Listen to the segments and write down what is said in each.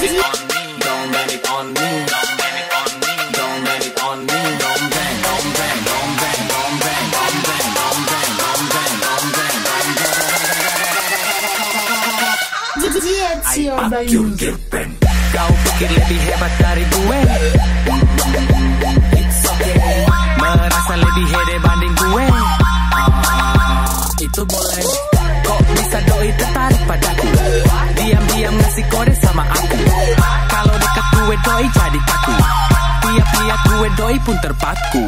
blame it on me. Don't blame it on me. Don't blame it on me. Don't it on me. Don't blame. Don't I fuck you, give them. Lebih hebat dari gue? Padaku. Diam-diam ngasih kode sama aku. Kalau dekat gue doi jadi kaku Tiap lihat gue doi pun terpaku.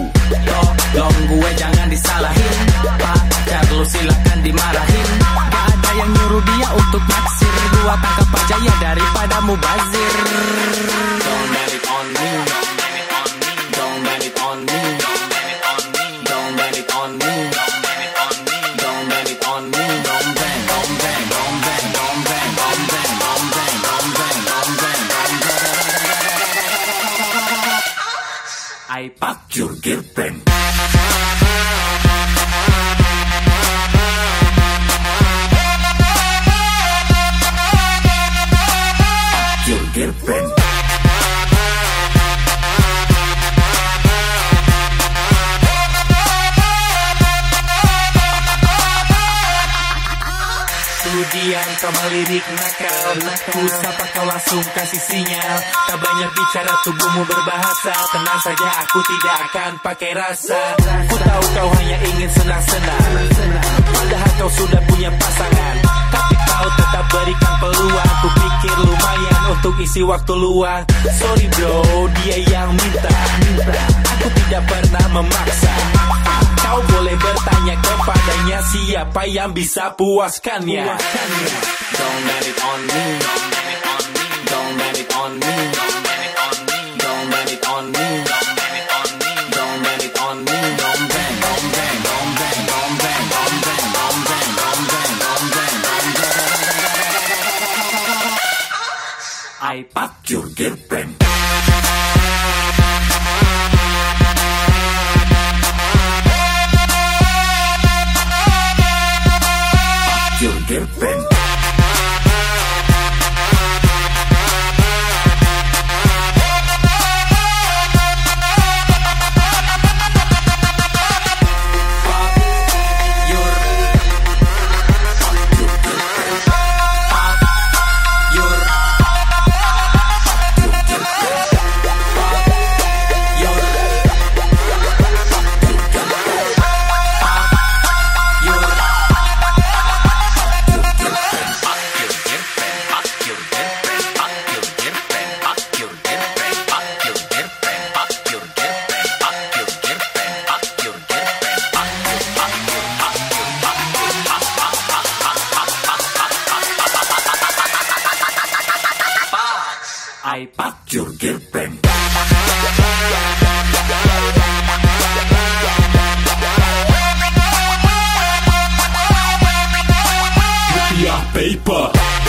Tolong gue jangan disalahin. Pacar lu silakan dimarahin. Gak ada yang nyuruh dia untuk naksir. Gua tangkap aja ya daripada mubazir I pop your girlfriend Kemudian kau melirik nakal. Ku sapa kau langsung kasih sinyal. Tak banyak bicara tubuhmu berbahasa. Tenang saja aku tidak akan pakai rasa. Ku tahu kau hanya ingin senang-senang. Padahal kau sudah punya pasangan. Tapi kau tetap berikan peluang. Ku pikir lumayan untuk isi waktu luang. Sorry bro, dia yang minta. Aku tidak pernah memaksa. Kau boleh bertanya kepadanya siapa yang bisa puaskannya. Don't bet it on me. Don't bet it on me. Don't. I your girlfriend. ¡Qué! you're giving. Paper.